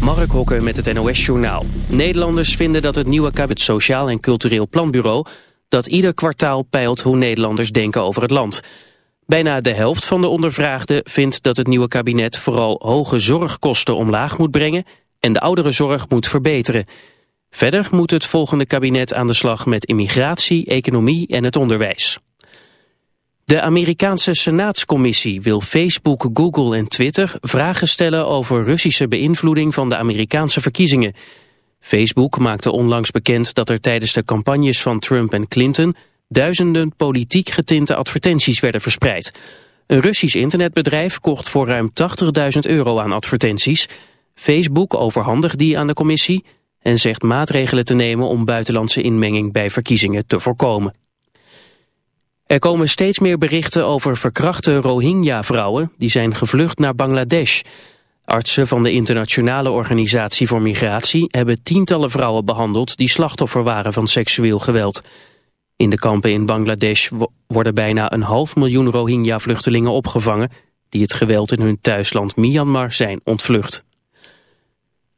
Mark Hokker met het NOS Journaal. Nederlanders vinden dat het nieuwe kabinet Sociaal en Cultureel Planbureau... dat ieder kwartaal peilt hoe Nederlanders denken over het land. Bijna de helft van de ondervraagden vindt dat het nieuwe kabinet... vooral hoge zorgkosten omlaag moet brengen... en de ouderenzorg moet verbeteren. Verder moet het volgende kabinet aan de slag met immigratie, economie en het onderwijs. De Amerikaanse Senaatscommissie wil Facebook, Google en Twitter vragen stellen over Russische beïnvloeding van de Amerikaanse verkiezingen. Facebook maakte onlangs bekend dat er tijdens de campagnes van Trump en Clinton duizenden politiek getinte advertenties werden verspreid. Een Russisch internetbedrijf kocht voor ruim 80.000 euro aan advertenties. Facebook overhandigt die aan de commissie en zegt maatregelen te nemen om buitenlandse inmenging bij verkiezingen te voorkomen. Er komen steeds meer berichten over verkrachte Rohingya-vrouwen... die zijn gevlucht naar Bangladesh. Artsen van de Internationale Organisatie voor Migratie... hebben tientallen vrouwen behandeld... die slachtoffer waren van seksueel geweld. In de kampen in Bangladesh worden bijna een half miljoen Rohingya-vluchtelingen opgevangen... die het geweld in hun thuisland Myanmar zijn ontvlucht.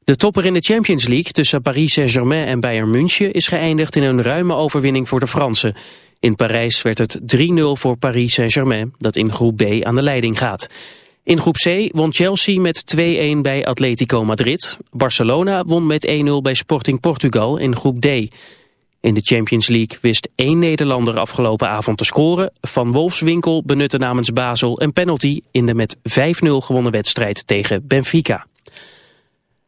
De topper in de Champions League tussen Paris Saint-Germain en Bayern München... is geëindigd in een ruime overwinning voor de Fransen... In Parijs werd het 3-0 voor Paris Saint-Germain, dat in groep B aan de leiding gaat. In groep C won Chelsea met 2-1 bij Atletico Madrid. Barcelona won met 1-0 bij Sporting Portugal in groep D. In de Champions League wist één Nederlander afgelopen avond te scoren. Van Wolfswinkel benutte namens Basel een penalty in de met 5-0 gewonnen wedstrijd tegen Benfica.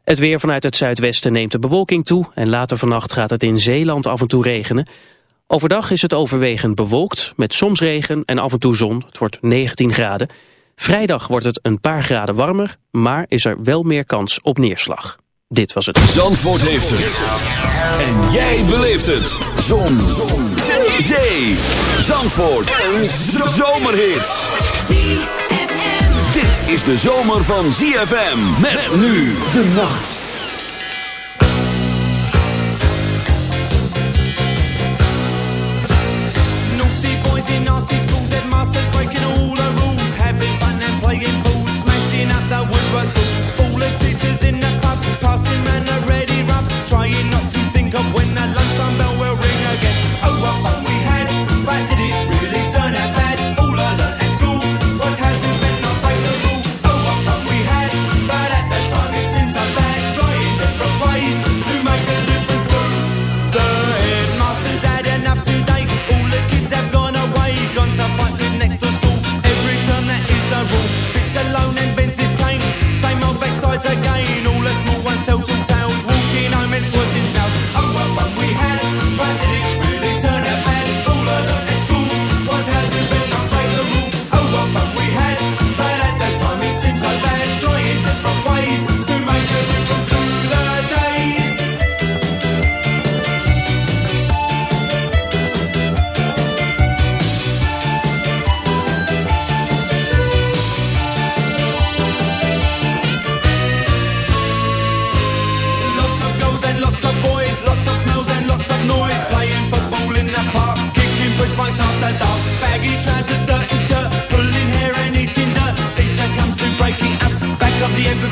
Het weer vanuit het zuidwesten neemt de bewolking toe en later vannacht gaat het in Zeeland af en toe regenen. Overdag is het overwegend bewolkt, met soms regen en af en toe zon. Het wordt 19 graden. Vrijdag wordt het een paar graden warmer, maar is er wel meer kans op neerslag. Dit was het. Zandvoort heeft het. En jij beleeft het. Zon. zon. Zee. Zandvoort. Een zomerhit. Dit is de zomer van ZFM. Met nu de nacht. these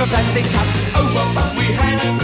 a plastic cup. Oh, what fun we had!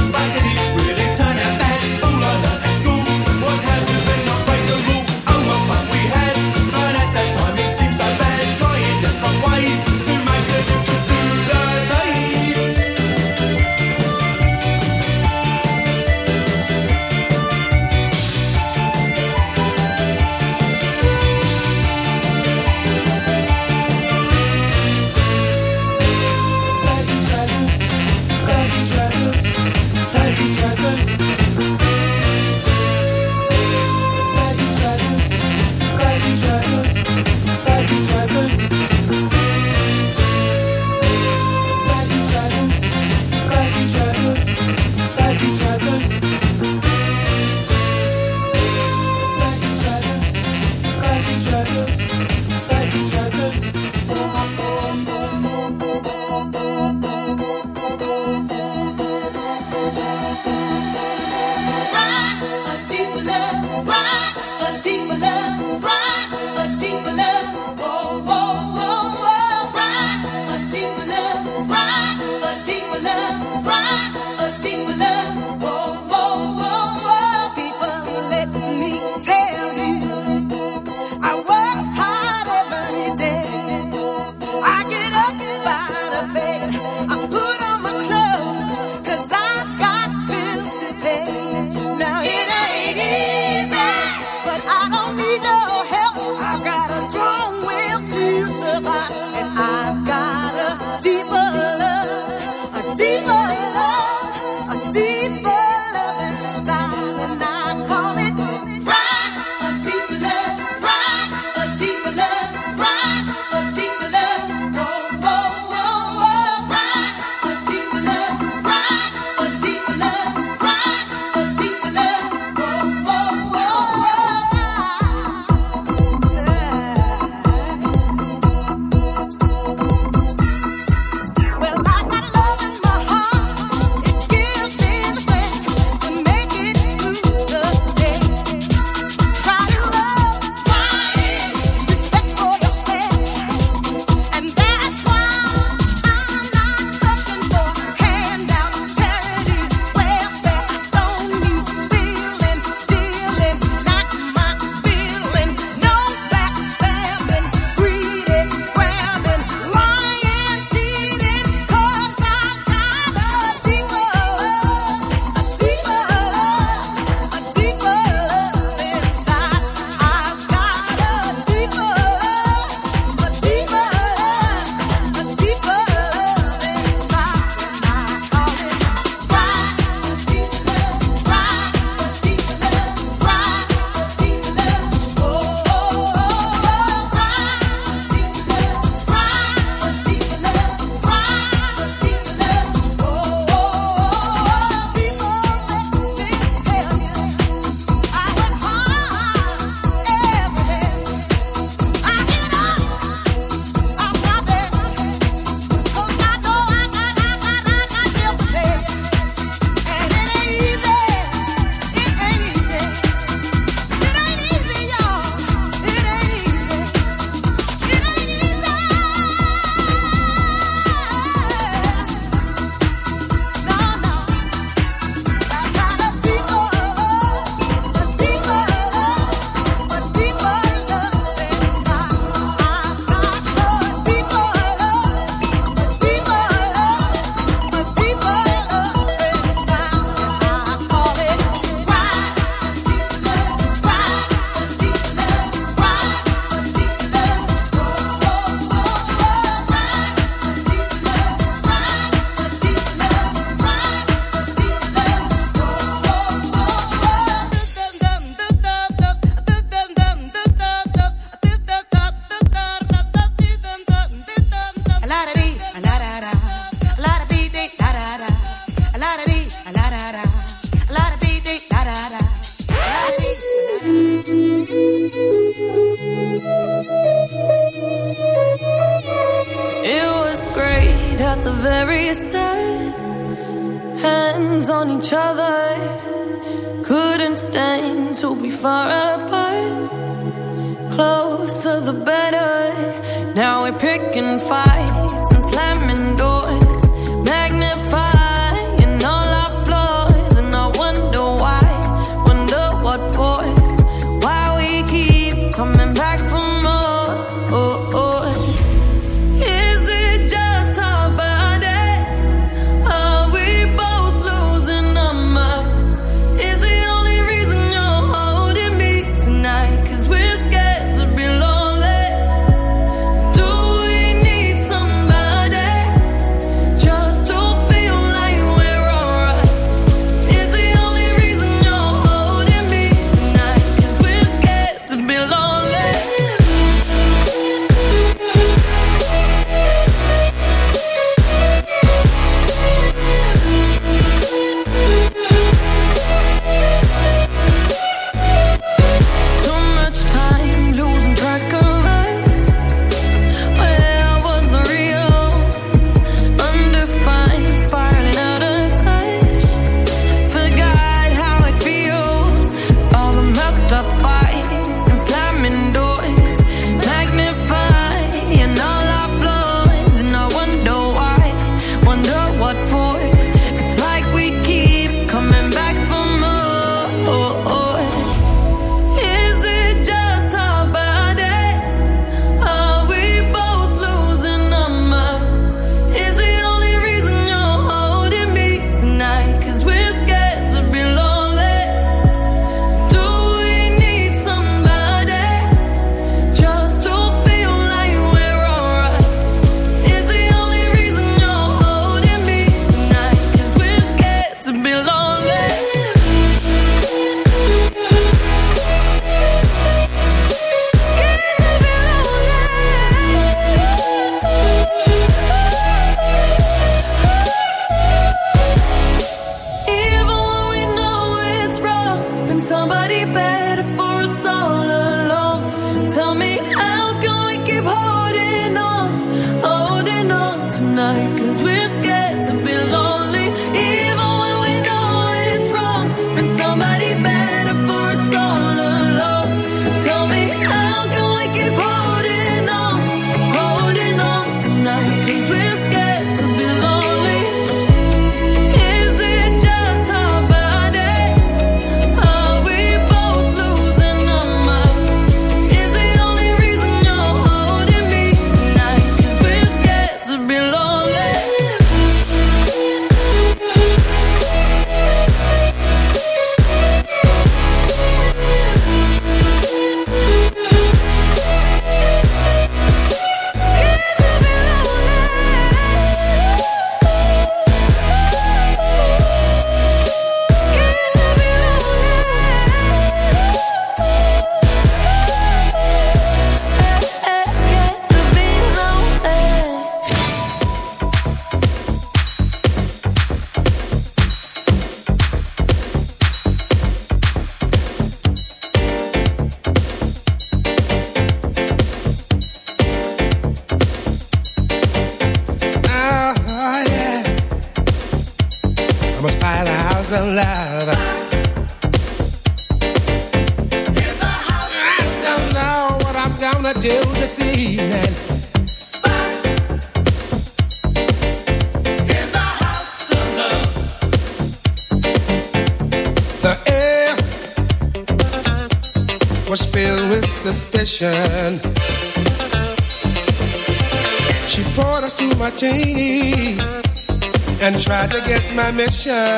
My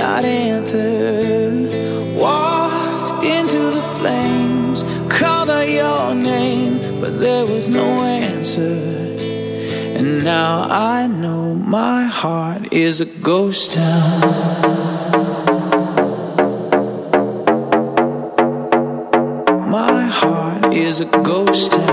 not answered. Walked into the flames, called out your name, but there was no answer. And now I know my heart is a ghost town. My heart is a ghost town.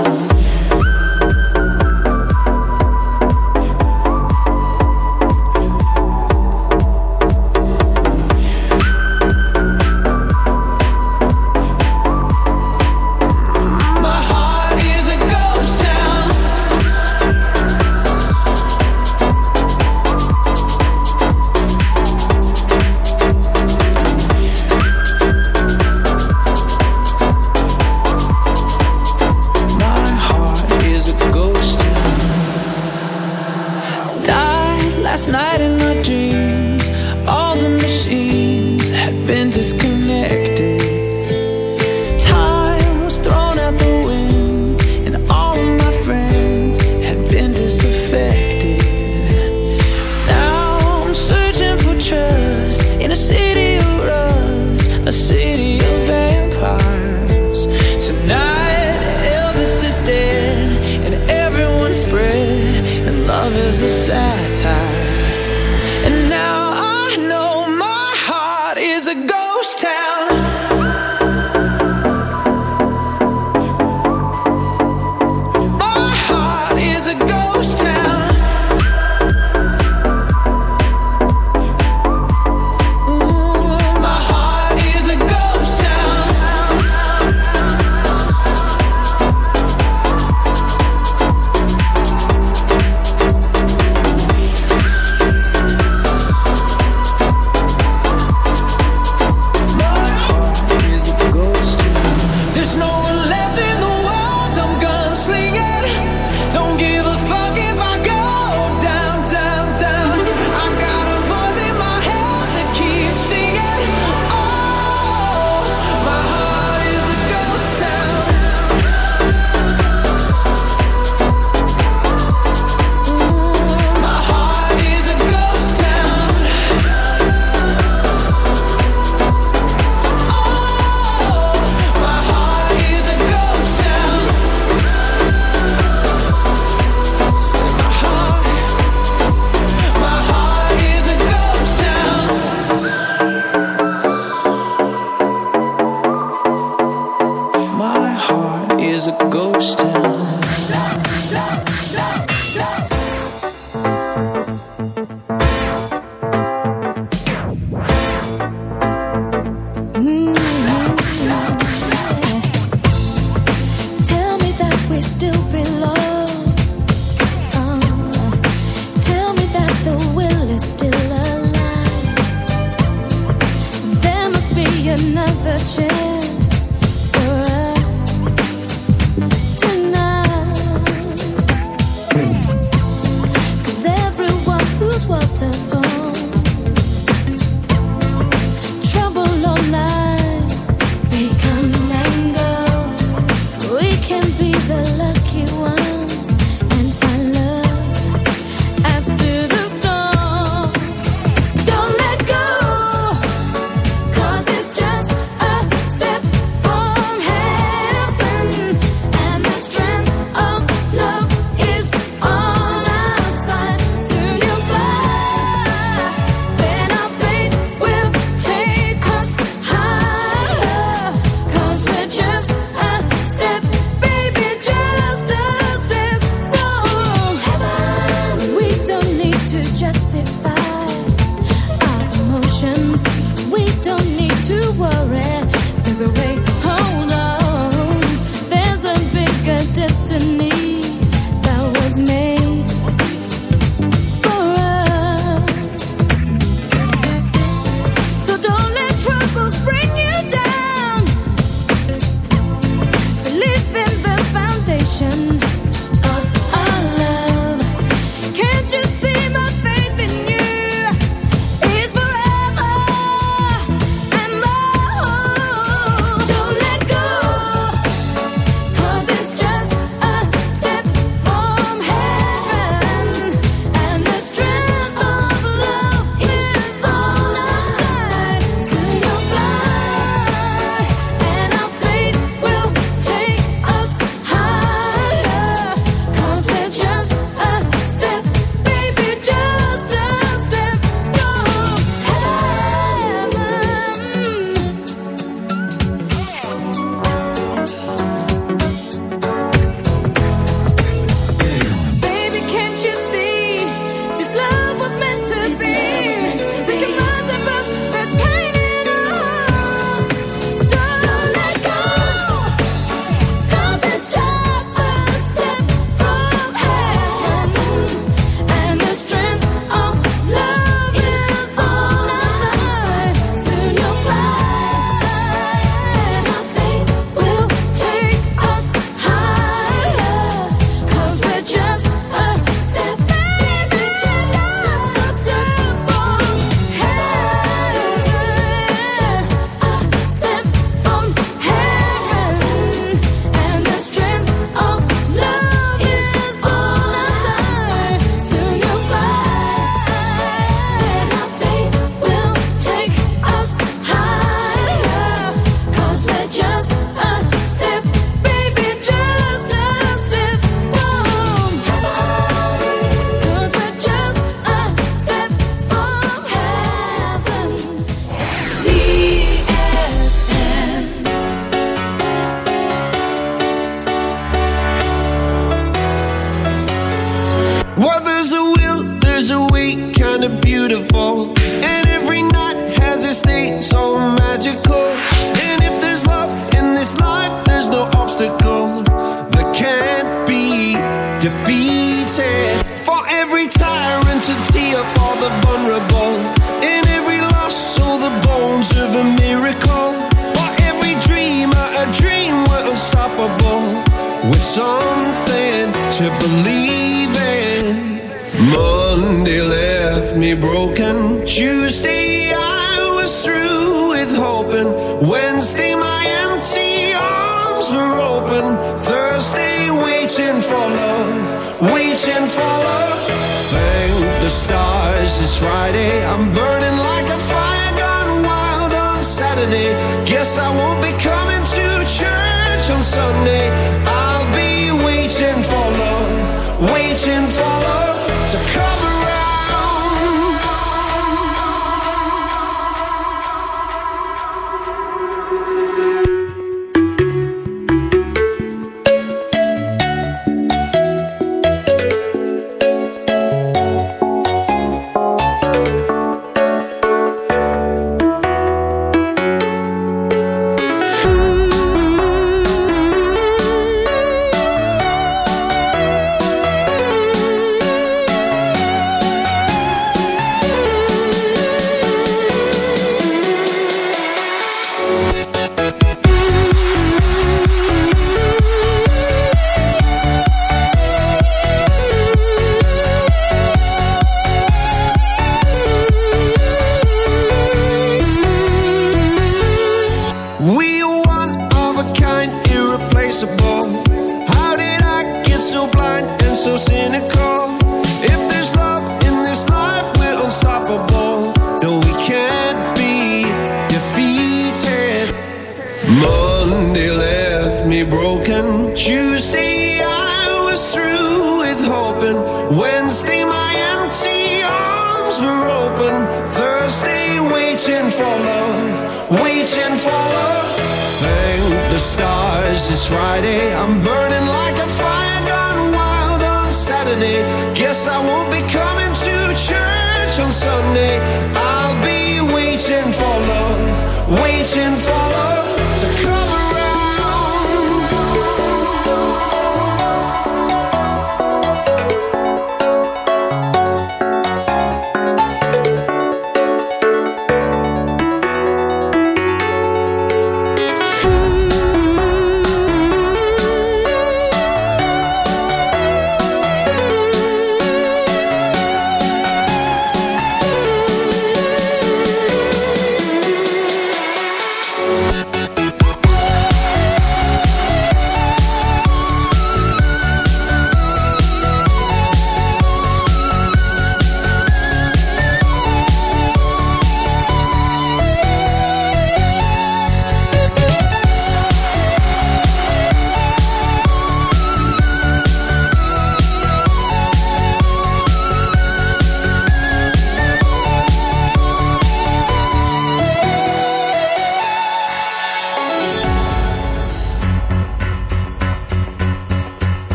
Sunday.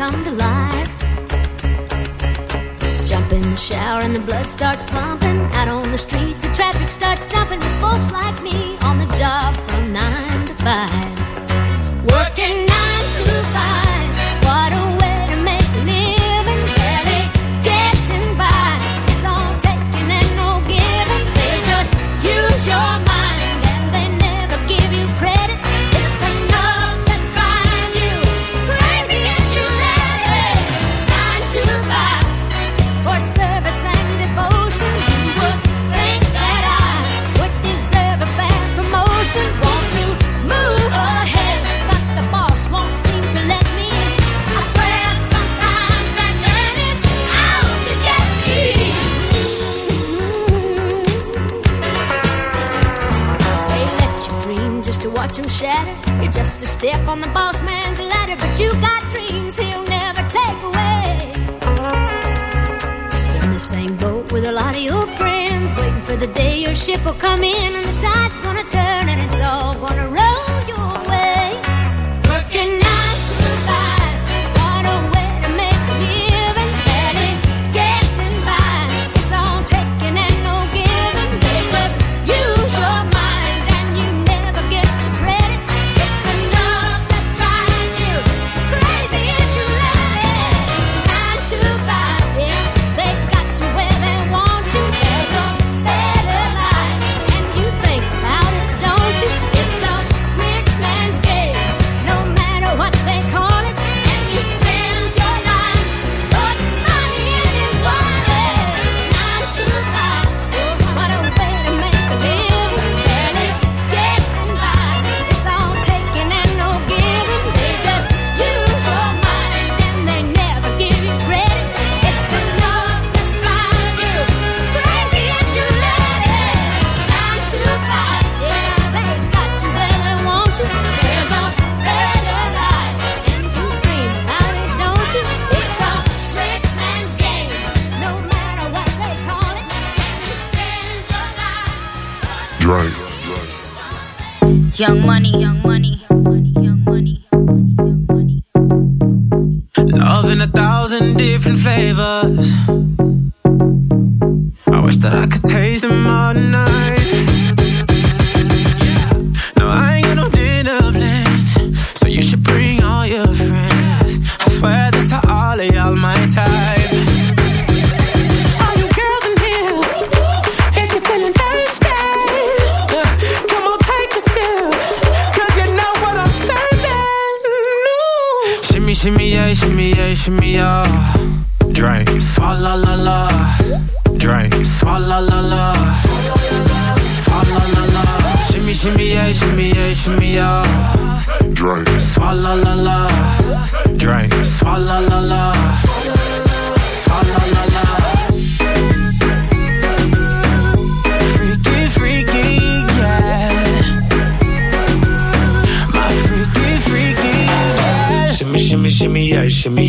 come to life. Jump in the shower and the blood starts pumping. Ship will come in different